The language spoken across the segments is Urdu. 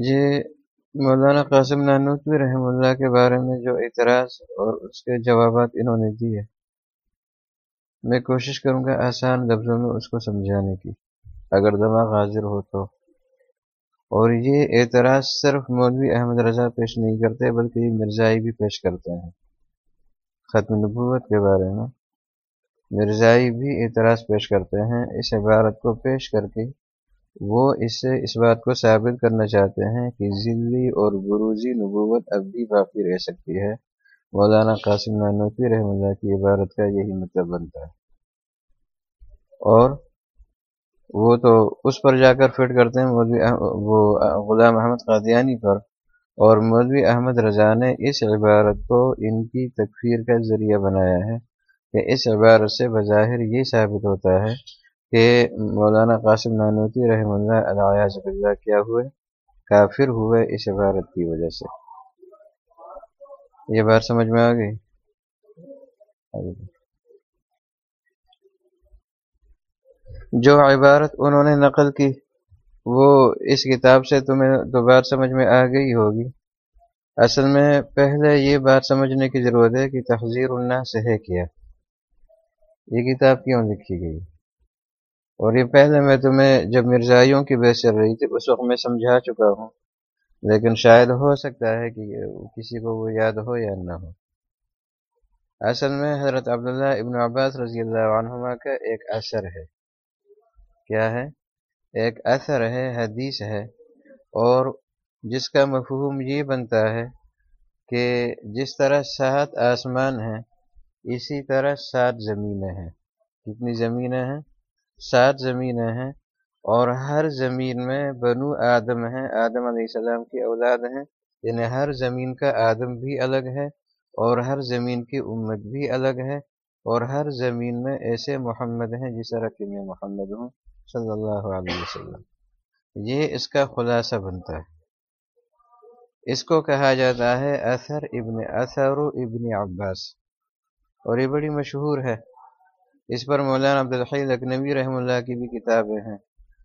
یہ مولانا قاسم نانوتوی رحم اللہ کے بارے میں جو اعتراض اور اس کے جوابات انہوں نے دیے، میں کوشش کروں گا آسان لفظوں میں اس کو سمجھانے کی۔ اگر دماغ حاضر ہو تو۔ اور یہ اعتراض صرف مولوی احمد رضا پیش نہیں کرتے، بلکہ یہ مرزائی بھی پیش کرتے ہیں۔ ختم نبوت کے بارے میں۔ مرزائی بھی اعتراض پیش کرتے ہیں، اس عبارت کو پیش کر کے وہ اس سے اس بات کو ثابت کرنا چاہتے ہیں کہ ذلی اور بروزی نبوت اب بھی باقی رہ سکتی ہے۔ مولانا قاسم نانوتی رحم اللہ کی عبارت کا یہی مطلب بنتا ہے۔ اور وہ تو اس پر جا کر فٹ کرتے ہیں، مولوی وہ غلام احمد قادیانی پر۔ اور مولوی احمد رضا نے اس عبارت کو ان کی تکفیر کا ذریعہ بنایا ہے کہ اس عبارت سے بظاہر یہ ثابت ہوتا ہے کہ مولانا قاسم نانوتی رحم اللہ علیہ اللہ کیا ہوئے؟ کافر ہوئے اس عبارت کی وجہ سے۔ یہ بات سمجھ میں آ گئی؟ جو عبارت انہوں نے نقل کی، وہ اس کتاب سے تمہیں تو بات سمجھ میں آ گئی ہوگی۔ اصل میں پہلے یہ بات سمجھنے کی ضرورت ہے کہ تحذیر اللہ سے ہے کیا۔ یہ کتاب کیوں لکھی گئی؟ اور یہ پہلے میں تمہیں جب مرزائیوں کی بحث چل رہی تھی، اس وقت میں سمجھا چکا ہوں۔ لیکن شاید ہو سکتا ہے کہ کسی کو وہ یاد ہو یا نہ ہو۔ اصل میں حضرت عبداللہ ابن عباس رضی اللہ عنہما کا ایک اثر ہے۔ کیا ہے؟ ایک اثر ہے، حدیث ہے۔ اور جس کا مفہوم یہ بنتا ہے کہ جس طرح سات آسمان ہیں، اسی طرح سات زمینیں ہیں۔ کتنی زمینیں ہیں؟ سات زمینیں ہیں اور ہر زمین میں بنو آدم ہیں۔ آدم علیہ السلام کی اولاد ہیں یعنی ہر زمین کا آدم بھی الگ ہے اور ہر زمین کی امت بھی الگ ہے اور ہر زمین میں ایسے محمد ہیں جس طرح کہ میں محمد ہوں۔ صلی اللہ علیہ وسلم۔ یہ اس کا خلاصہ بنتا ہے۔ اس کو کہا جاتا ہے اثر ابن اثر ابن عباس۔ اور یہ بڑی مشہور ہے۔ اس پر مولانا عبدالحی لکھنوی رحم اللہ کی بھی کتابیں ہیں۔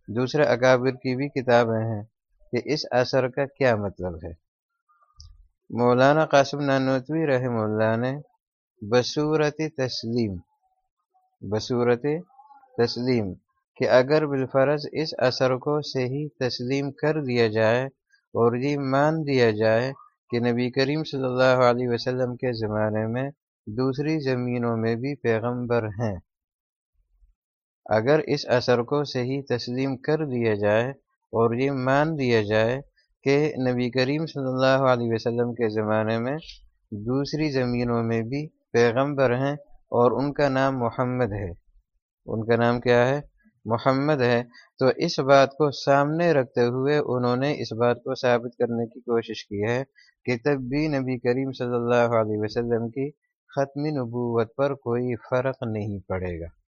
دوسرے اکابر کی بھی کتابیں ہیں کہ اس اثر کا کیا مطلب ہے۔ مولانا قاسم نانوتوی رحم اللہ نے بصورت تسلیم بصورت تسلیم کہ اگر بالفرض اس اثر کو صحیح تسلیم کر دیا جائے اور یہ مان دیا جائے کہ نبی کریم صلی اللہ علیہ وسلم کے زمانے میں دوسری زمینوں میں بھی پیغمبر ہیں۔ اگر اس اثر کو صحیح تسلیم کر دیا جائے اور یہ مان دیا جائے کہ نبی کریم صلی اللہ علیہ وسلم کے زمانے میں دوسری زمینوں میں بھی پیغمبر ہیں اور ان کا نام محمد ہے۔ ان کا نام کیا ہے؟ محمد ہے۔ تو اس بات کو سامنے رکھتے ہوئے انہوں نے اس بات کو ثابت کرنے کی کوشش کی ہے کہ تب بھی نبی کریم صلی اللہ علیہ وسلم کی ختمی نبوت پر کوئی فرق نہیں پڑے گا۔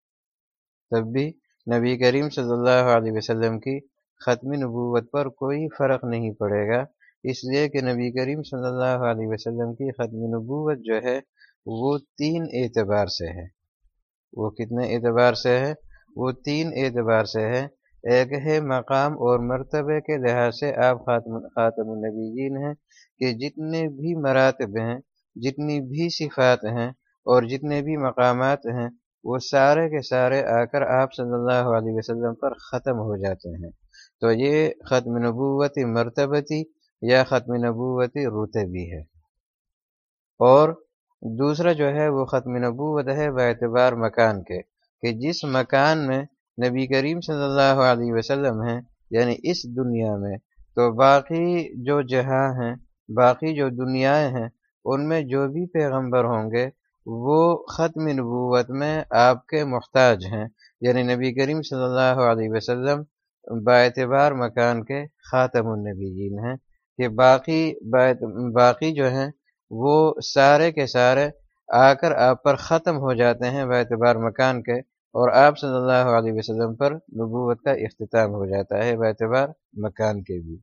تب بھی نبی کریم صلی اللہ علیہ وسلم کی ختمی نبوت پر کوئی فرق نہیں پڑے گا۔ اس لیے کہ نبی کریم صلی اللہ علیہ وسلم کی ختم نبوت جو ہے، وہ تین اعتبار سے ہے۔ وہ کتنے اعتبار سے ہے؟ وہ تین اعتبار سے ہے۔ ایک ہے مقام اور مرتبے کے لحاظ سے آپ خاتم خاتم النبیین ہیں کہ جتنے بھی مراتب ہیں، جتنی بھی صفات ہیں اور جتنے بھی مقامات ہیں وہ سارے کے سارے آ کر آپ صلی اللہ علیہ وسلم پر ختم ہو جاتے ہیں۔ تو یہ ختم نبوتی مرتبتی یا ختم نبوتی رتبی ہے۔ اور دوسرا جو ہے وہ ختم نبوت ہے اعتبار مکان کے، کہ جس مکان میں نبی کریم صلی اللہ علیہ وسلم ہیں یعنی اس دنیا میں، تو باقی جو جہاں ہیں، باقی جو دنیایں ہیں، ان میں جو بھی پیغمبر ہوں گے وہ ختم نبوت میں آپ کے محتاج ہیں۔ یعنی نبی کریم صلی اللہ علیہ وسلم اعتبار مکان کے خاتم النبیین ہیں کہ باقی باقی جو ہیں وہ سارے کے سارے آ کر آپ پر ختم ہو جاتے ہیں اعتبار مکان کے اور آپ صلی اللہ علیہ وسلم پر نبوت کا اختتام ہو جاتا ہے اعتبار مکان کے بھی۔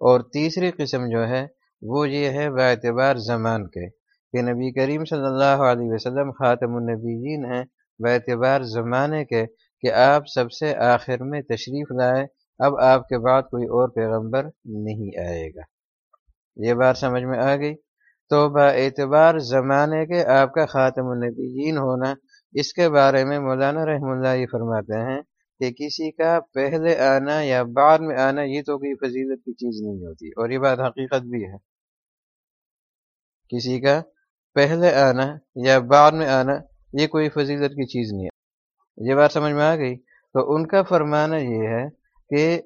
اور تیسری قسم جو ہے وہ یہ ہے اعتبار زمان کے۔ کہ نبی کریم صلی اللہ علیہ وسلم خاتم النبیین ہیں اعتبار زمانے کے کہ آپ سب سے آخر میں تشریف لائے اب آپ کے بعد کوئی اور پیغمبر نہیں آئے گا۔ یہ بات سمجھ میں آ گئی؟ تو با اعتبار زمانے کے آپ کا خاتم النبیین ہونا، اس کے بارے میں مولانا رحم اللہ یہ فرماتے ہیں کہ کسی کا پہلے آنا یا بعد میں آنا، یہ تو کوئی فضیلت کی چیز نہیں ہوتی، اور یہ بات حقیقت بھی ہے۔ کسی کا پہلے آنا یا بعد میں آنا، یہ کوئی فضیلت کی چیز نہیں ہے۔ یہ بات سمجھ میں آ گئی؟ تو ان کا فرمانا یہ ہے کہ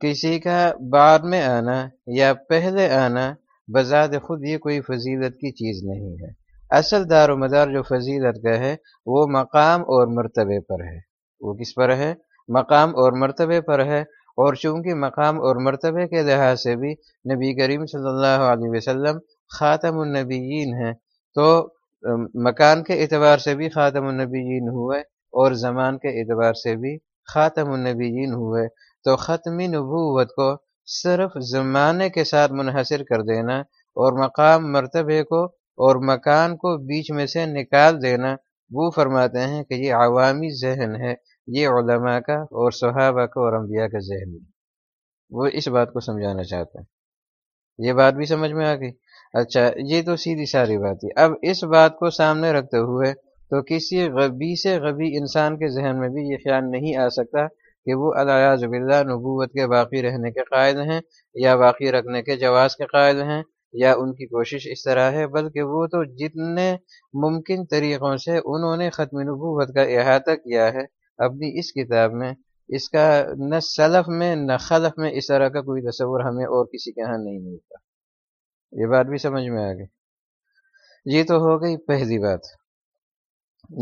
کسی کا بعد میں آنا یا پہلے آنا بذات خود یہ کوئی فضیلت کی چیز نہیں ہے۔ اصل دار و مدار جو فضیلت کا ہے، وہ مقام اور مرتبے پر ہے۔ وہ کس پر ہے؟ مقام اور مرتبے پر ہے۔ اور چونکہ مقام اور مرتبے کے لحاظ سے بھی نبی کریم صلی اللہ علیہ وسلم خاتم النبیین ہیں تو مکان کے اعتبار سے بھی خاتم النبیین ہوئے اور زمان کے اعتبار سے بھی خاتم النبیین ہوئے۔ تو ختمی نبوت کو صرف زمانے کے ساتھ منحصر کر دینا اور مقام، مرتبے کو اور مکان کو بیچ میں سے نکال دینا، وہ فرماتے ہیں کہ یہ عوامی ذہن ہے، یہ علماء کا اور صحابہ کا اور انبیاء کا ذہن ہے۔ وہ اس بات کو سمجھانا چاہتے ہیں۔ یہ بات بھی سمجھ میں آ گئی۔ اچھا یہ تو سیدھی ساری بات ہے۔ اب اس بات کو سامنے رکھتے ہوئے تو کسی غبی سے غبی انسان کے ذہن میں بھی یہ خیال نہیں آ سکتا کہ وہ زب اللہ نبوت کے باقی رہنے کے قائد ہیں یا باقی رکھنے کے جواز کے قائد ہیں یا ان کی کوشش اس طرح ہے، بلکہ وہ تو جتنے ممکن طریقوں سے انہوں نے ختم نبوت کا احاطہ کیا ہے اپنی اس کتاب میں، اس کا نہ سلف میں، نہ خلف میں، اس طرح کا کوئی تصور ہمیں اور کسی کے ہاں نہیں ملتا۔ یہ بات بھی سمجھ میں آ گئی۔ یہ تو ہو گئی پہلی بات۔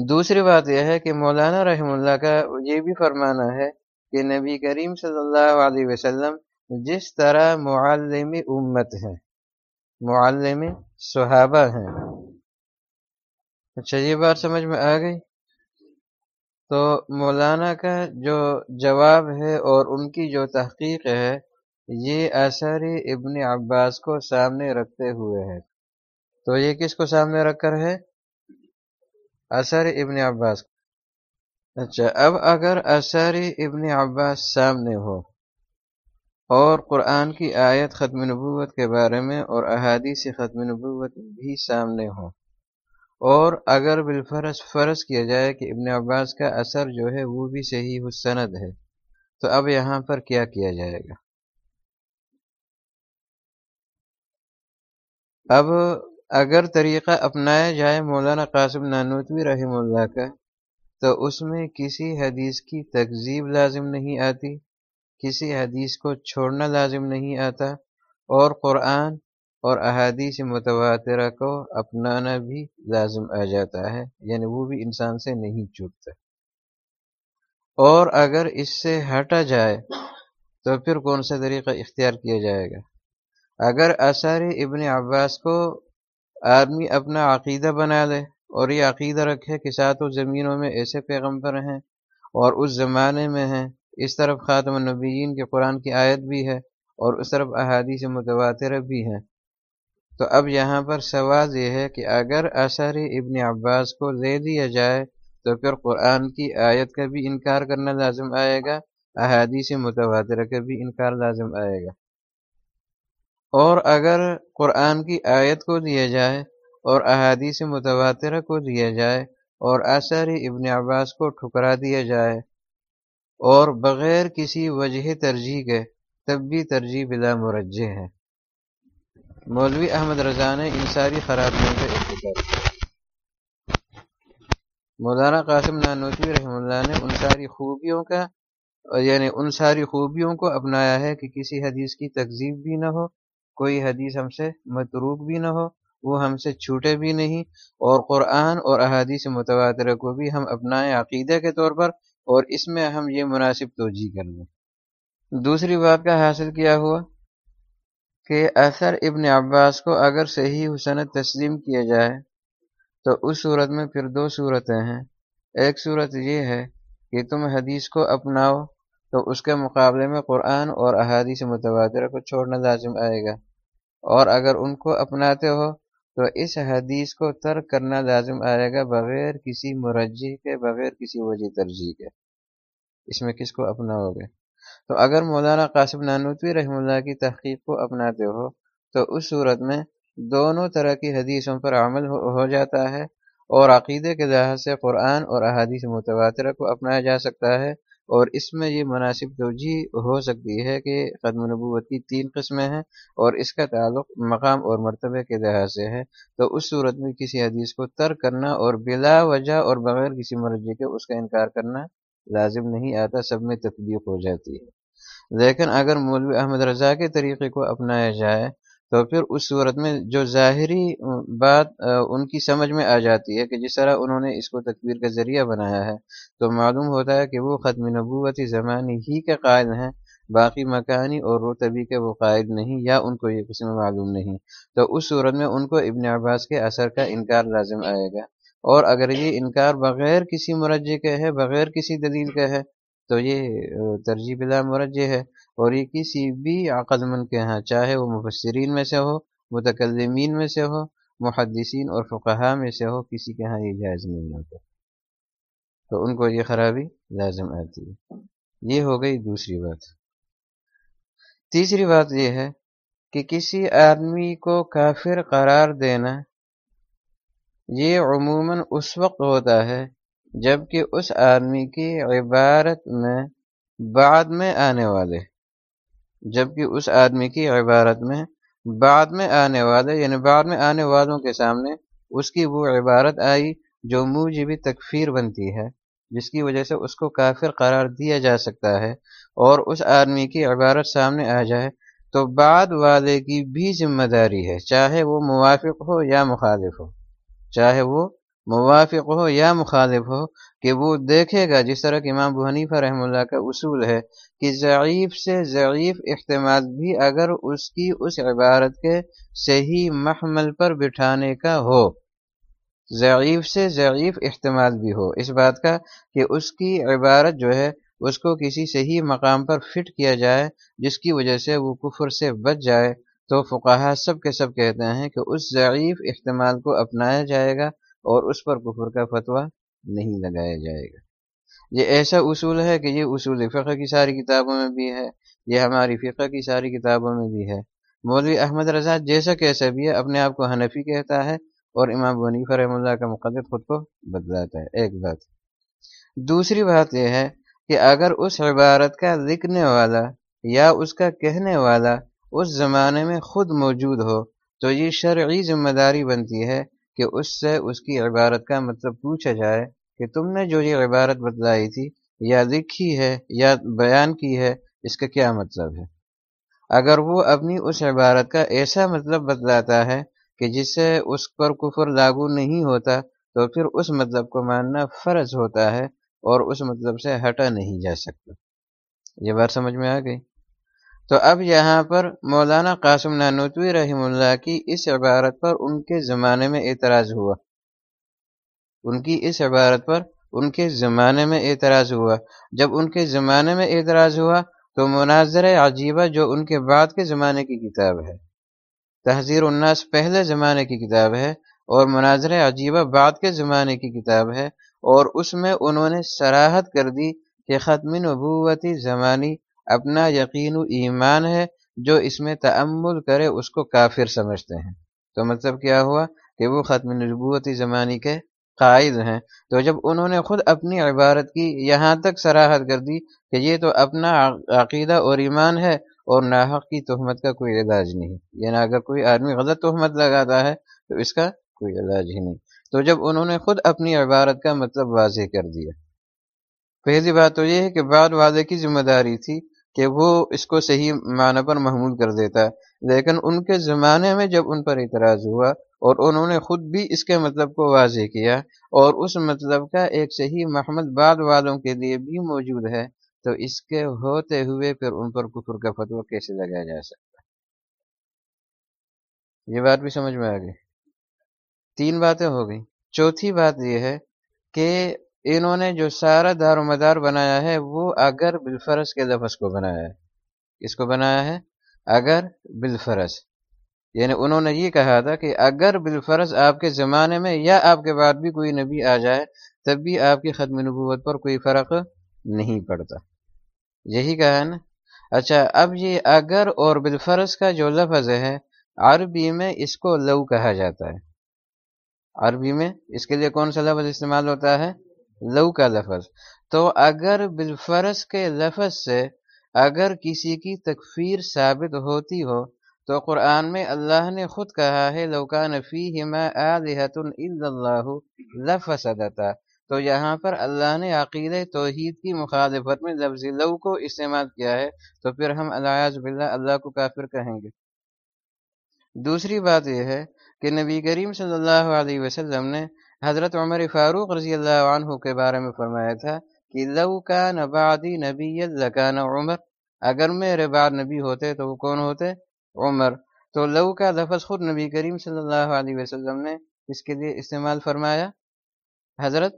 دوسری بات یہ ہے کہ مولانا رحم اللہ کا یہ بھی فرمانا ہے کہ نبی کریم صلی اللہ علیہ وسلم جس طرح معلم امت ہیں، معلم صحابہ ہیں۔ اچھا یہ بات سمجھ میں آ گئی۔ تو مولانا کا جو جواب ہے اور ان کی جو تحقیق ہے یہ اثر ابن عباس کو سامنے رکھتے ہوئے ہے۔ تو یہ کس کو سامنے رکھ کر ہے؟ اثر ابن عباس اچھا اب اگر اثر ابن عباس سامنے ہو اور قرآن کی آیت ختم نبوت کے بارے میں اور احادیث ختم نبوت بھی سامنے ہو اور اگر بالفرض فرض کیا جائے کہ ابن عباس کا اثر جو ہے وہ بھی صحیح حسند ہے، تو اب یہاں پر کیا کیا جائے گا؟ اب اگر طریقہ اپنایا جائے مولانا قاسم نانوتوی رحم اللہ کا، تو اس میں کسی حدیث کی تکذیب لازم نہیں آتی، کسی حدیث کو چھوڑنا لازم نہیں آتا، اور قرآن اور احادیث متواترہ کو اپنانا بھی لازم آ جاتا ہے یعنی وہ بھی انسان سے نہیں چوکتا اور اگر اس سے ہٹا جائے، تو پھر کون سا طریقہ اختیار کیا جائے گا؟ اگر اثر ابن عباس کو آدمی اپنا عقیدہ بنا لے اور یہ عقیدہ رکھے کہ ساتوں زمینوں میں ایسے پیغمبر ہیں اور اس زمانے میں ہیں، اس طرف خاتم النبیین کے قرآن کی آیت بھی ہے اور اس طرف احادیث متواتر بھی ہیں۔ تو اب یہاں پر سوال یہ ہے کہ اگر اثر ابن عباس کو لے دیا جائے تو پھر قرآن کی آیت کا بھی انکار کرنا لازم آئے گا، احادیث متواتر کا بھی انکار لازم آئے گا۔ اور اگر قرآن کی آیت کو دیا جائے اور احادیث متواترہ کو دیا جائے اور اثر ابن عباس کو ٹھکرا دیا جائے اور بغیر کسی وجہ ترجیح کے، تب بھی ترجیح بلا مرجع ہے۔ مولوی احمد رضا نے ان ساری خرابیوں کا اختیار مولانا قاسم نانوتوی رحمہ اللہ نے ان ساری خوبیوں کا یعنی ان ساری خوبیوں کو اپنایا ہے کہ کسی حدیث کی تقزیب بھی نہ ہو کوئی حدیث ہم سے متروک بھی نہ ہو، وہ ہم سے چھوٹے بھی نہیں، اور قرآن اور احادیث متواتر کو بھی ہم اپنائیں عقیدہ کے طور پر، اور اس میں ہم یہ مناسب توجہ کر لیں۔ دوسری بات کا حاصل کیا ہوا کہ اثر ابن عباس کو اگر صحیح حسنت تسلیم کیا جائے، تو اس صورت میں پھر دو صورتیں ہیں۔ ایک صورت یہ ہے کہ تم حدیث کو اپناؤ تو اس کے مقابلے میں قرآن اور احادیث متواترہ کو چھوڑنا لازم آئے گا۔ اور اگر ان کو اپناتے ہو تو اس حدیث کو ترک کرنا لازم آئے گا بغیر کسی مرجی کے، بغیر کسی وجہ ترجیح کے۔ اس میں کس کو اپنا ہوگا تو اگر مولانا قاسم نانوتوی رحم اللہ کی تحقیق کو اپناتے ہو تو اس صورت میں دونوں طرح کی حدیثوں پر عمل ہو جاتا ہے اور عقیدے کے لحاظ سے قرآن اور احادیث متواترہ کو اپنایا جا سکتا ہے۔ اور اس میں یہ مناسب توجہ ہو سکتی ہے کہ قدم نبوت کی تین قسمیں ہیں اور اس کا تعلق مقام اور مرتبہ کے لحاظ سے ہے۔ تو اس صورت میں کسی حدیث کو ترک کرنا اور بلا وجہ اور بغیر کسی مرضی کے اس کا انکار کرنا لازم نہیں آتا، سب میں تطبیق ہو جاتی ہے۔ لیکن اگر مولوی احمد رضا کے طریقے کو اپنایا جائے تو پھر اس صورت میں جو ظاہری بات ان کی سمجھ میں آ جاتی ہے کہ جس طرح انہوں نے اس کو تکبیر کا ذریعہ بنایا ہے، تو معلوم ہوتا ہے کہ وہ ختم نبوتی زمانی ہی کے قائد ہیں، باقی مکانی اور رتبی کے وہ قائد نہیں یا ان کو یہ قسم معلوم نہیں۔ تو اس صورت میں ان کو ابن عباس کے اثر کا انکار لازم آئے گا۔ اور اگر یہ انکار بغیر کسی مرجع کے ہے، بغیر کسی دلیل کے ہے تو یہ ترجیح بلا مرجع ہے، اور یہ کسی بھی عقل مند کے ہاں چاہے وہ مفسرین میں سے ہو، متکلمین میں سے ہو، محدثین اور فقہ میں سے ہو، کسی کے ہاں یہ جائز نہیں ہوتا۔ تو ان کو یہ خرابی لازم آتی ہے۔ یہ ہو گئی دوسری بات۔ تیسری بات یہ ہے کہ کسی آدمی کو کافر قرار دینا، یہ عموماً اس وقت ہوتا ہے جبکہ اس آدمی کی عبارت میں بعد میں آنے والے، جبکہ اس آدمی کی عبارت میں بعد میں آنے والے یعنی بعد میں آنے والوں کے سامنے اس کی وہ عبارت آئی جو موجبی تکفیر بنتی ہے، جس کی وجہ سے اس کو کافر قرار دیا جا سکتا ہے اور اس آدمی کی عبارت سامنے آ جائے تو بعد والے کی بھی ذمہ داری ہے، چاہے وہ موافق ہو یا مخالف ہو، چاہے وہ موافق ہو یا مخالف ہو کہ وہ دیکھے گا جس طرح کہ امام حنیفہ رحم اللہ کا اصول ہے کہ ضعیف سے ضعیف احتمال بھی اگر اس کی اس عبارت کے صحیح محمل پر بٹھانے کا ہو۔ ضعیف سے ضعیف احتمال بھی ہو۔ اس بات کا کہ اس کی عبارت جو ہے اس کو کسی صحیح مقام پر فٹ کیا جائے جس کی وجہ سے وہ کفر سے بچ جائے تو فقاہ سب کے سب کہتے ہیں کہ اس ضعیف احتمال کو اپنایا جائے گا اور اس پر کفر کا فتویٰ نہیں لگایا جائے گا۔ یہ ایسا اصول ہے کہ یہ اصول فقہ کی ساری کتابوں میں بھی ہے، یہ ہماری فقہ کی ساری کتابوں میں بھی ہے۔ مولوی احمد رضا جیسا کیسا بھی ہے اپنے آپ کو حنفی کہتا ہے اور امام بنی فرحم اللہ کا مقدر خود کو بدلاتا ہے، ایک بات۔ دوسری بات یہ ہے کہ اگر اس عبارت کا لکھنے والا یا اس کا کہنے والا اس زمانے میں خود موجود ہو تو یہ شرعی ذمہ داری بنتی ہے کہ اس سے اس کی عبارت کا مطلب پوچھا جائے کہ تم نے جو یہ عبارت بتلائی تھی، یا لکھی ہے، یا بیان کی ہے، اس کا کیا مطلب ہے؟ اگر وہ اپنی اس عبارت کا ایسا مطلب بتلاتا ہے کہ جس سے اس پر کفر لاگو نہیں ہوتا، تو پھر اس مطلب کو ماننا فرض ہوتا ہے اور اس مطلب سے ہٹا نہیں جا سکتا۔ یہ بات سمجھ میں آ گئی؟ تو اب یہاں پر مولانا قاسم نانوتوی رحم اللہ کی اس عبارت پر ان کے زمانے میں اعتراض ہوا۔ ان کی اس عبارت پر ان کے زمانے میں اعتراض ہوا۔ جب ان کے زمانے میں اعتراض ہوا تو مناظر عجیبہ جو ان کے بعد کے زمانے کی کتاب ہے۔ تحذیر الناس پہلے زمانے کی کتاب ہے اور مناظر عجیبہ بعد کے زمانے کی کتاب ہے اور اس میں انہوں نے سراحت کر دی کہ ختم نبوتی زمانی اپنا یقین و ایمان ہے جو اس میں تعمل کرے، اس کو کافر سمجھتے ہیں۔ تو مطلب کیا ہوا کہ وہ ختم نبوتی زمانی کے قائد ہیں۔ تو جب انہوں نے خود اپنی عبارت کی یہاں تک سراحت کر دی کہ یہ تو اپنا عقیدہ اور ایمان ہے اور ناحق کی تہمت کا کوئی علاج نہیں۔ یعنی اگر کوئی آدمی غلط تہمت لگاتا ہے تو اس کا کوئی علاج ہی نہیں۔ تو جب انہوں نے خود اپنی عبارت کا مطلب واضح کر دیا۔ پہلی بات تو یہ ہے کہ بعد واضح کی ذمہ داری تھی۔ کہ وہ اس کو صحیح معنی پر محمول کر دیتا لیکن ان کے زمانے میں جب ان پر اعتراض ہوا اور انہوں نے خود بھی اس کے مطلب کو واضح کیا اور اس مطلب کا ایک صحیح محمد بعد والوں کے لیے بھی موجود ہے، تو اس کے ہوتے ہوئے پھر ان پر کفر کا فتو کیسے لگایا جا سکتا یہ بات بھی سمجھ میں آ گئی۔ تین باتیں ہو گئی چوتھی بات یہ ہے کہ انہوں نے جو سارا دار و مدار بنایا ہے، وہ اگر بالفرس کے لفظ کو بنایا ہے۔ کس کو بنایا ہے؟ اگر بالفرس یعنی انہوں نے یہ کہا تھا کہ اگر بالفرض آپ کے زمانے میں یا آپ کے بعد بھی کوئی نبی آ جائے، تب بھی آپ کی ختم نبوت پر کوئی فرق نہیں پڑتا۔ یہی کہا ہے نا۔ اچھا اب یہ اگر اور بالفرض کا جو لفظ ہے، عربی میں اس کو لو کہا جاتا ہے۔ عربی میں اس کے لیے کون سا لفظ استعمال ہوتا ہے؟ لو کا لفظ۔ تو اگر بالفرض کے لفظ سے اگر کسی کی تکفیر ثابت ہوتی ہو، تو قرآن میں اللہ نے خود کہا ہے لوکان فی ہما اللہ لفسدتا۔ تو یہاں پر اللہ نے عقید توحید کی مخالفت میں لفظ لو کو استعمال کیا ہے، تو پھر ہم اللہ باللہ اللہ کو کافر کہیں گے۔ دوسری بات یہ ہے کہ نبی کریم صلی اللہ علیہ وسلم نے حضرت عمر فاروق رضی اللہ عنہ کے بارے میں فرمایا تھا کہ لو کا نبادی نبی لکان عمر، اگر میرے بعد نبی ہوتے تو وہ کون ہوتے؟ عمر۔ تو لو کا لفظ خود نبی کریم صلی اللہ علیہ وسلم نے اس کے لیے استعمال فرمایا۔ حضرت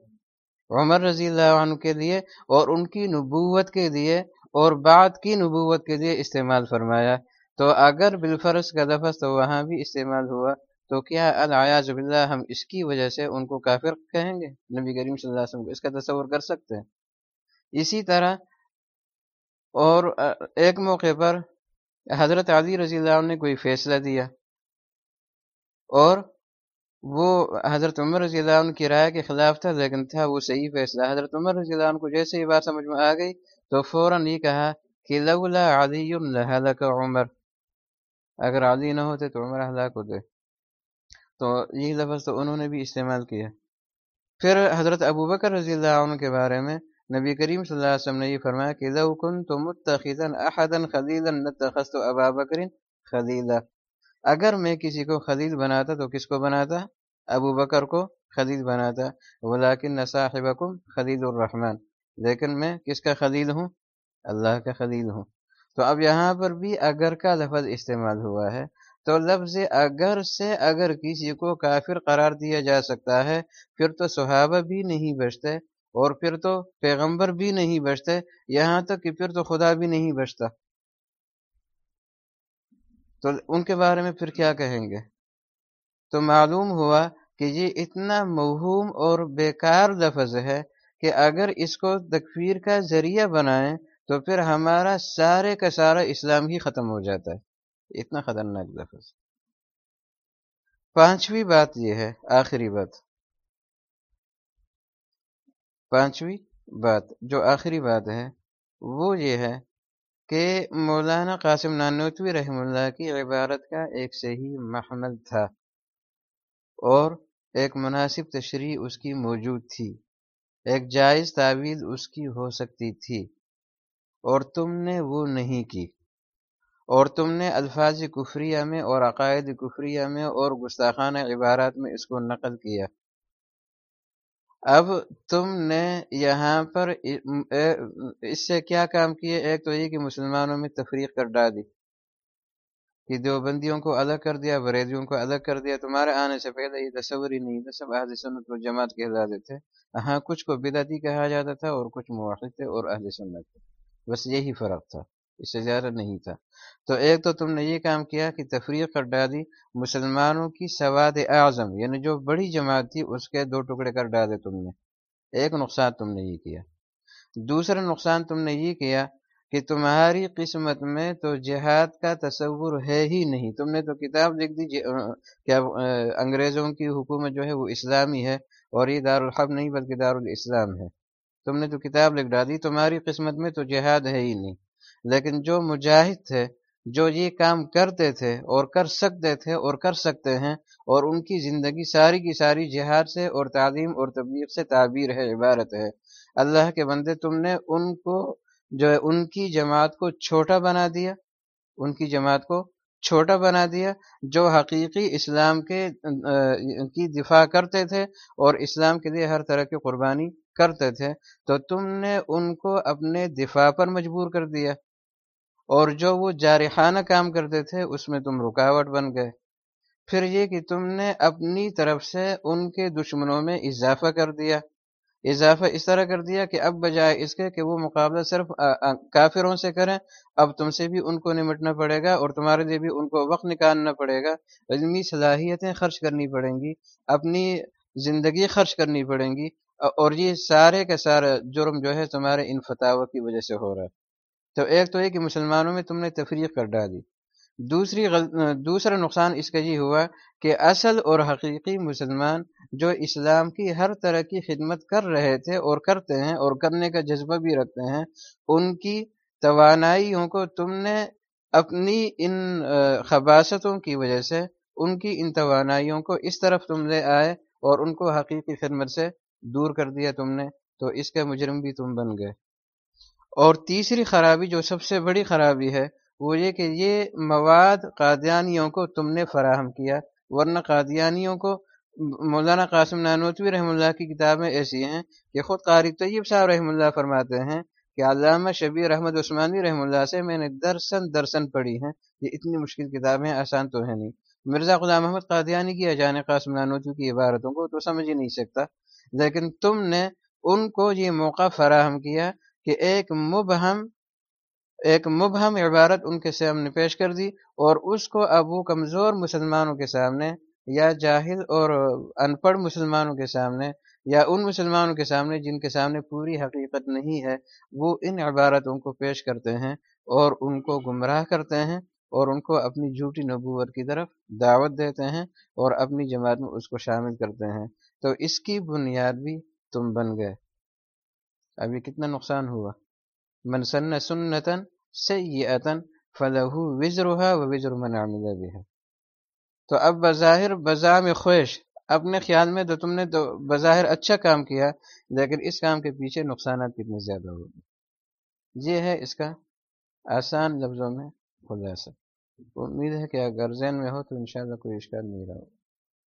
عمر رضی اللہ عنہ کے لیے اور ان کی نبوت کے لیے اور بعد کی نبوت کے لیے استعمال فرمایا۔ تو اگر بالفرض کا لفظ تو وہاں بھی استعمال ہوا۔ تو کیا الیاز باللہ ہم اس کی وجہ سے ان کو کافر کہیں گے؟ نبی کریم صلی اللہ علیہ وسلم کو اس کا تصور کر سکتے ہیں۔ اسی طرح اور ایک موقع پر حضرت علی رضی اللہ عنہ نے کوئی فیصلہ دیا اور وہ حضرت عمر رضی اللہ عنہ کی رائے کے خلاف تھا، لیکن تھا وہ صحیح فیصلہ۔ حضرت عمر رضی اللہ عنہ کو جیسے یہ بات سمجھ میں آ گئی تو فوراً یہ کہا کہ لولا علی لہلک عمر، اگر علی نہ ہوتے تو عمر ہلاک ہوتے۔ تو یہ لفظ تو انہوں نے بھی استعمال کیا۔ پھر حضرت ابو بکر رضی اللہ عنہ کے بارے میں نبی کریم صلی اللہ علیہ وسلم نے یہ فرمایا کہ لو كنت متخذا احدا خلیلا لاتخذت ابا بکر خلیلا۔ اگر میں کسی کو خلیل بناتا تو کس کو بناتا؟ ابو بکر کو خلیل بناتا۔ ولیکن صاحبکم خلیل الرحمن۔ لیکن میں کس کا خلیل ہوں؟ اللہ کا خلیل ہوں۔ تو اب یہاں پر بھی اگر کا لفظ استعمال ہوا ہے تو لفظ اگر سے اگر کسی کو کافر قرار دیا جا سکتا ہے، پھر تو صحابہ بھی نہیں بچتے اور پھر تو پیغمبر بھی نہیں بچتے، یہاں تک کہ پھر تو خدا بھی نہیں بچتا۔ تو ان کے بارے میں پھر کیا کہیں گے؟ تو معلوم ہوا کہ یہ اتنا موہوم اور بیکار لفظ ہے کہ اگر اس کو تکفیر کا ذریعہ بنائیں تو پھر ہمارا سارے کا سارا اسلام ہی ختم ہو جاتا ہے۔ اتنا خطرناک لفظ پانچویں بات یہ ہے، آخری بات۔ پانچویں بات، جو آخری بات ہے، وہ یہ ہے کہ مولانا قاسم نانوتوی رحم اللہ کی عبارت کا ایک صحیح محمل تھا اور ایک مناسب تشریح اس کی موجود تھی۔ ایک جائز تعویل اس کی ہو سکتی تھی اور تم نے وہ نہیں کی۔ اور تم نے الفاظ کفریہ میں اور عقائد کفریہ میں اور گستاخانہ عبارات میں اس کو نقل کیا۔ اب تم نے یہاں پر اس سے کیا کام کیے؟ ایک تو یہ کہ مسلمانوں میں تفریق کر ڈال دی کہ دیوبندیوں کو الگ کر دیا بریدیوں کو الگ کر دیا۔ تمہارے آنے سے پہلے یہ تصور ہی نہیں تھا، سب اہل سنت و جماعت کہلاتے تھے ہاں کچھ کو بدعتی کہا جاتا تھا اور کچھ موحد تھے اور اہل سنت۔ تھے بس یہی فرق تھا۔ اس سے زیادہ نہیں تھا۔ تو ایک تو تم نے یہ کام کیا کہ تفریح کر ڈالی مسلمانوں کی سواد اعظم یعنی جو بڑی جماعت تھی، اس کے دو ٹکڑے کر ڈالے تم نے۔ ایک نقصان تم نے یہ کیا۔ دوسرا نقصان تم نے یہ کیا کہ تمہاری قسمت میں تو جہاد کا تصور ہے ہی نہیں۔ تم نے تو کتاب لکھ دی جی، کیا انگریزوں کی حکومت جو ہے وہ اسلامی ہے اور یہ دارالحب نہیں بلکہ دارالاسلام ہے۔ تم نے تو کتاب لکھ ڈالی تمہاری قسمت میں تو جہاد ہے ہی نہیں۔ لیکن جو مجاہد تھے، جو یہ کام کرتے تھے اور کر سکتے تھے اور کر سکتے ہیں، اور ان کی زندگی ساری کی ساری جہاد سے اور تعلیم اور تبلیغ سے تعبیر ہے، عبارت ہے۔ اللہ کے بندے، تم نے ان کو جو ہے، ان کی جماعت کو چھوٹا بنا دیا۔ ان کی جماعت کو چھوٹا بنا دیا، جو حقیقی اسلام کے کی دفاع کرتے تھے اور اسلام کے لیے ہر طرح کی قربانی کرتے تھے۔ تو تم نے ان کو اپنے دفاع پر مجبور کر دیا۔ اور جو وہ جارحانہ کام کرتے تھے، اس میں تم رکاوٹ بن گئے۔ پھر یہ کہ تم نے اپنی طرف سے ان کے دشمنوں میں اضافہ کر دیا۔ اضافہ اس طرح کر دیا کہ اب بجائے اس کے کہ وہ مقابلہ صرف کافروں سے کریں، اب تم سے بھی ان کو نمٹنا پڑے گا اور تمہارے لیے بھی ان کو وقت نکالنا پڑے گا۔ علمی صلاحیتیں خرچ کرنی پڑیں گی، اپنی زندگی خرچ کرنی پڑیں گی، اور یہ سارے کا سارا جرم جو ہے تمہارے ان فتح کی وجہ سے ہو رہا ہے۔ تو ایک تو ہے کہ مسلمانوں میں تم نے تفریق کر ڈالی۔ دوسری غل... دوسرا نقصان اس کا یہ ہوا کہ اصل اور حقیقی مسلمان جو اسلام کی ہر طرح کی خدمت کر رہے تھے اور کرتے ہیں اور کرنے کا جذبہ بھی رکھتے ہیں، ان کی توانائیوں کو تم نے اپنی ان خباستوں کی وجہ سے، ان کی ان توانائیوں کو اس طرف تم لے آئے اور ان کو حقیقی خدمت سے دور کر دیا تم نے، تو اس کا مجرم بھی تم بن گئے۔ اور تیسری خرابی جو سب سے بڑی خرابی ہے وہ یہ کہ یہ مواد قادیانیوں کو تم نے فراہم کیا، ورنہ قادیانیوں کو مولانا قاسم نانوتوی رحم اللہ کی کتابیں ایسی ہیں کہ خود قاری طیب صاحب رحم اللہ فرماتے ہیں کہ علامہ شبیر احمد عثمانی رحم اللہ سے میں نے درسن درسن پڑھی ہیں، یہ اتنی مشکل کتابیں آسان تو ہے نہیں۔ مرزا غلام محمد قادیانی کی اجان قاسم نانوتوی کی عبارتوں کو تو سمجھ ہی نہیں سکتا، لیکن تم نے ان کو یہ موقع فراہم کیا کہ ایک مبہم ایک مبہم عبارت ان کے سامنے پیش کر دی اور اس کو اب وہ کمزور مسلمانوں کے سامنے یا جاہل اور ان پڑھ مسلمانوں کے سامنے یا ان مسلمانوں کے سامنے جن کے سامنے پوری حقیقت نہیں ہے، وہ ان عبارتوں کو پیش کرتے ہیں اور ان کو گمراہ کرتے ہیں اور ان کو اپنی جھوٹی نبوت کی طرف دعوت دیتے ہیں اور اپنی جماعت میں اس کو شامل کرتے ہیں۔ تو اس کی بنیاد بھی تم بن گئے۔ ابھی کتنا نقصان ہوا۔ منسن سنتاً سیئتاً فلح وزرها و وزر من عمل بها تو اب بظاہر بذام خوش۔ اپنے خیال میں تو تم نے تو بظاہر اچھا کام کیا، لیکن اس کام کے پیچھے نقصانات کتنے زیادہ ہو گئے۔ یہ ہے اس کا آسان لفظوں میں خلاصہ۔ امید ہے کہ اگر ذہن میں ہو تو انشاءاللہ کوئی اشکال نہیں رہا۔